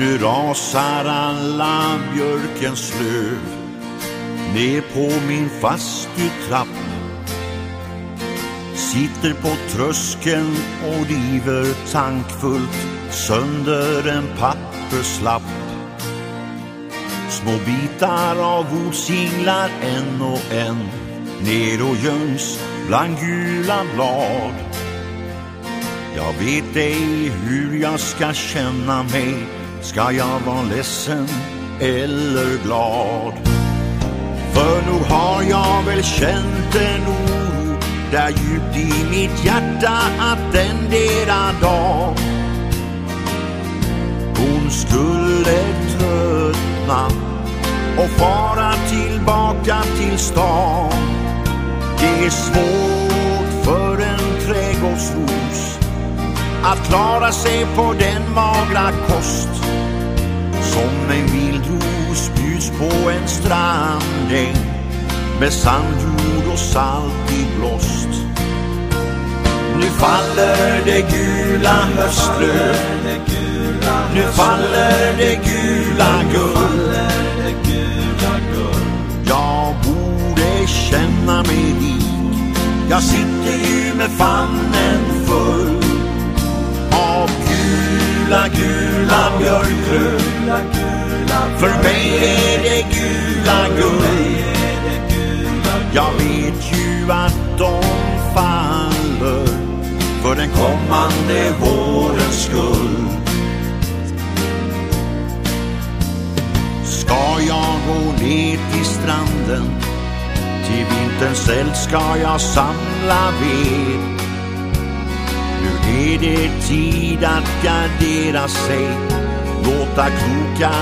Nu rasar alla björkens löv ner på min fastutrapp Sitter på tröskeln och river tankfullt sönder en papperslapp. Små bitar av ord singlar en och en ner och göms bland gula blad. Jag vet ej hur jag ska känna mig. Ska jag vara ledsen eller glad? För nog har jag väl känt en oro där djupt i mitt hjärta att den dera dag hon skulle tröttna och fara tillbaka till stan. Det är svårt för en att klara sig på den magra kost som en vildros bjuds på en strandäng med sandjord och salt i blåst. Nu faller det gula höstlöv Nu faller det gula guld. Jag borde känna mig rik. Jag sitter ju med famnen full gula, gula björklöv För mig är det gula guld. Jag vet ju att de faller För den kommande vårens skull. Ska jag gå ner till stranden? Till vinterns eld ska jag samla ved är det tid att gardera sig? Låta kloka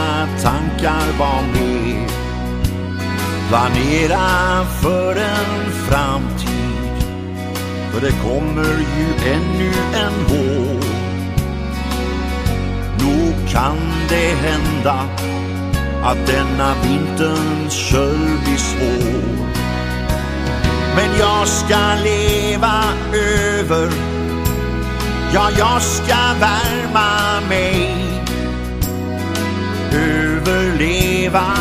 tankar vara med. Planera för en framtid. För det kommer ju ännu en vår. Nog kan det hända att denna vinterns köld blir svår. Men jag ska leva över Ja, jag ska värma mig. Överleva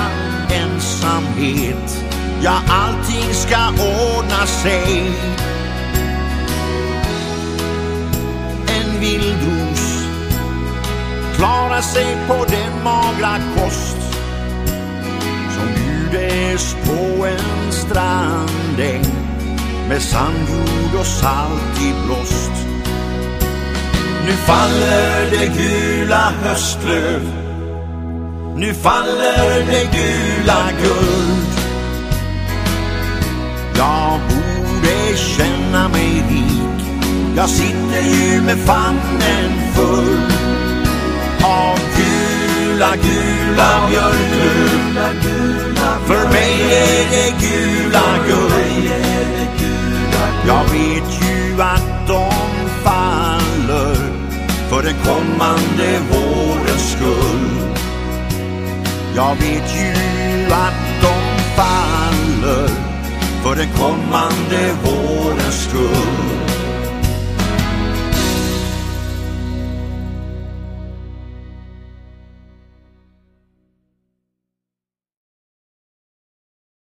ensamhet. Ja, allting ska ordna sig. En vildros klarar sig på den magra kost som bjudes på en strandäng med sandjord och salt i blåst. Nu faller det gula höstlöv. Nu faller det gula guld. Jag borde känna mig rik. Jag sitter ju med famnen full Av gula, gula björklöv kommande vårens skull. Jag vet ju att de faller För den kommande vårens skull.